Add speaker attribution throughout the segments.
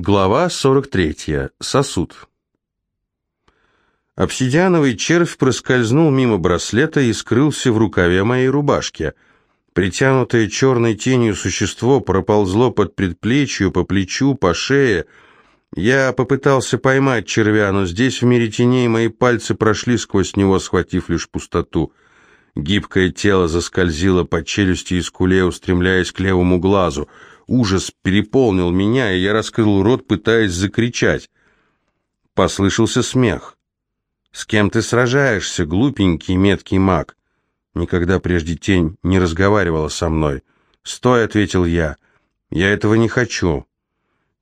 Speaker 1: Глава 43. Сосуд. Обсидиановый червь проскользнул мимо браслета и скрылся в рукаве моей рубашки. Притянутое черной тенью существо проползло под предплечью, по плечу, по шее. Я попытался поймать червя, но здесь, в мире теней, мои пальцы прошли сквозь него, схватив лишь пустоту. Гибкое тело заскользило по челюсти и скуле, устремляясь к левому глазу — Ужас переполнил меня, и я раскрыл рот, пытаясь закричать. Послышался смех. «С кем ты сражаешься, глупенький меткий маг?» Никогда прежде тень не разговаривала со мной. «Стой», — ответил я, — «я этого не хочу».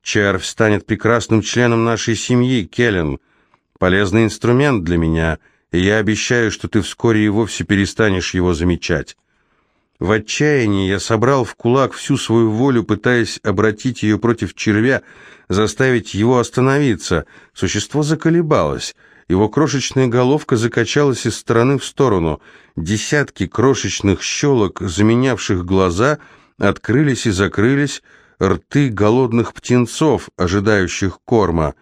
Speaker 1: «Червь станет прекрасным членом нашей семьи, Келлен. Полезный инструмент для меня, и я обещаю, что ты вскоре и вовсе перестанешь его замечать». В отчаянии я собрал в кулак всю свою волю, пытаясь обратить ее против червя, заставить его остановиться. Существо заколебалось. Его крошечная головка закачалась из стороны в сторону. Десятки крошечных щелок, заменявших глаза, открылись и закрылись, рты голодных птенцов, ожидающих корма.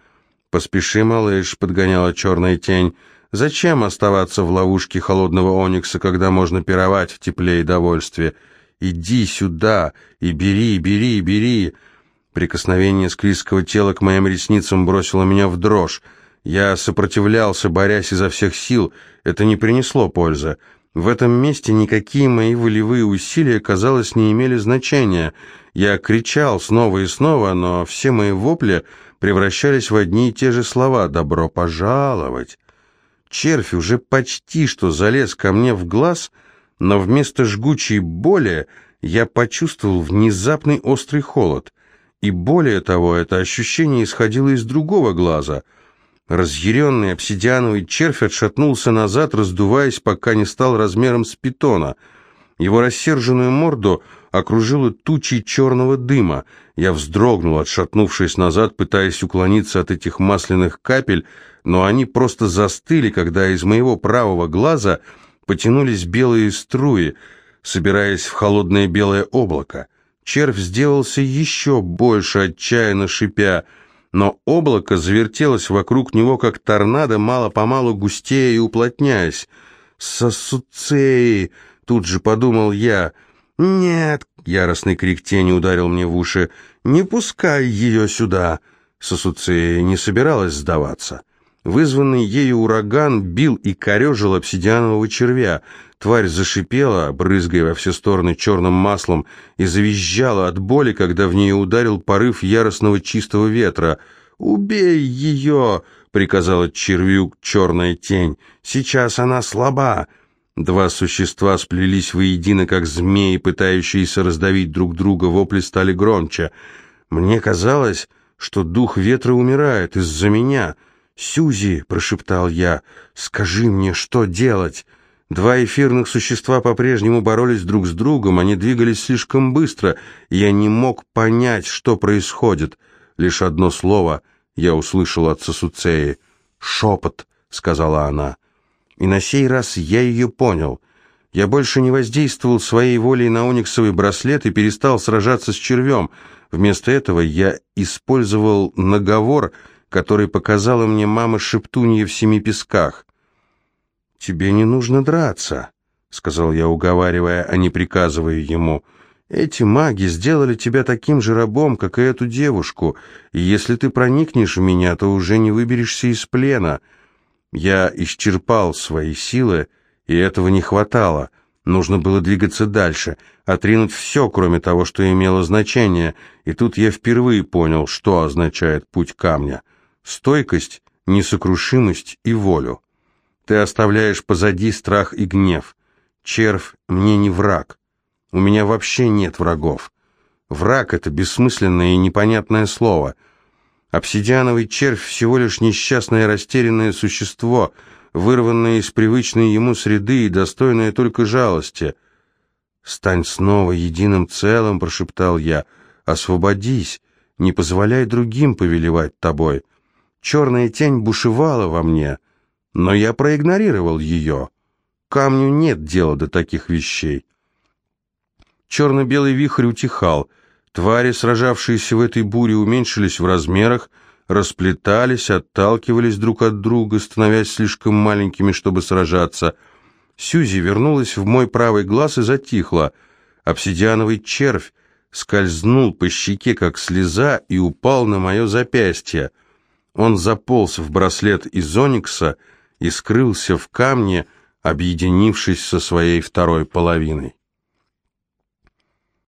Speaker 1: «Поспеши, малыш», — подгоняла черная тень, — Зачем оставаться в ловушке холодного оникса, когда можно пировать в тепле и довольстве? Иди сюда и бери, бери, бери. Прикосновение склизкого тела к моим ресницам бросило меня в дрожь. Я сопротивлялся, борясь изо всех сил. Это не принесло пользы. В этом месте никакие мои волевые усилия, казалось, не имели значения. Я кричал снова и снова, но все мои вопли превращались в одни и те же слова «добро пожаловать». Червь уже почти что залез ко мне в глаз, но вместо жгучей боли я почувствовал внезапный острый холод. И более того, это ощущение исходило из другого глаза. Разъяренный обсидиановый червь отшатнулся назад, раздуваясь, пока не стал размером с питона. Его рассерженную морду окружило тучей черного дыма. Я вздрогнул, отшатнувшись назад, пытаясь уклониться от этих масляных капель, но они просто застыли, когда из моего правого глаза потянулись белые струи, собираясь в холодное белое облако. Червь сделался еще больше, отчаянно шипя, но облако завертелось вокруг него, как торнадо, мало-помалу густея и уплотняясь. «Сосуцеи!» — тут же подумал я. «Нет!» — яростный крик тени ударил мне в уши. «Не пускай ее сюда!» Сосуцея не собиралась сдаваться. Вызванный ею ураган бил и корежил обсидианового червя. Тварь зашипела, брызгая во все стороны черным маслом, и завизжала от боли, когда в нее ударил порыв яростного чистого ветра. «Убей ее!» — приказала червю черная тень. «Сейчас она слаба!» Два существа сплелись воедино, как змеи, пытающиеся раздавить друг друга, вопли стали громче. Мне казалось, что дух ветра умирает из-за меня — «Сюзи!» — прошептал я. «Скажи мне, что делать?» Два эфирных существа по-прежнему боролись друг с другом, они двигались слишком быстро, и я не мог понять, что происходит. Лишь одно слово я услышал от Сосуцеи. «Шепот», — сказала она. И на сей раз я ее понял. Я больше не воздействовал своей волей на ониксовый браслет и перестал сражаться с червем. Вместо этого я использовал наговор — который показала мне мама Шептунья в Семи Песках. «Тебе не нужно драться», — сказал я, уговаривая, а не приказывая ему. «Эти маги сделали тебя таким же рабом, как и эту девушку, и если ты проникнешь в меня, то уже не выберешься из плена. Я исчерпал свои силы, и этого не хватало». Нужно было двигаться дальше, отринуть все, кроме того, что имело значение, и тут я впервые понял, что означает путь камня стойкость, несокрушимость и волю. Ты оставляешь позади страх и гнев. Червь мне не враг. У меня вообще нет врагов. Враг — это бессмысленное и непонятное слово. Обсидиановый червь — всего лишь несчастное растерянное существо, вырванное из привычной ему среды и достойное только жалости. «Стань снова единым целым», — прошептал я. «Освободись, не позволяй другим повелевать тобой». Черная тень бушевала во мне, но я проигнорировал ее. Камню нет дела до таких вещей. Черно-белый вихрь утихал. Твари, сражавшиеся в этой буре, уменьшились в размерах, расплетались, отталкивались друг от друга, становясь слишком маленькими, чтобы сражаться. Сюзи вернулась в мой правый глаз и затихла. Обсидиановый червь скользнул по щеке, как слеза, и упал на мое запястье. Он заполз в браслет из оникса и скрылся в камне, объединившись со своей второй половиной.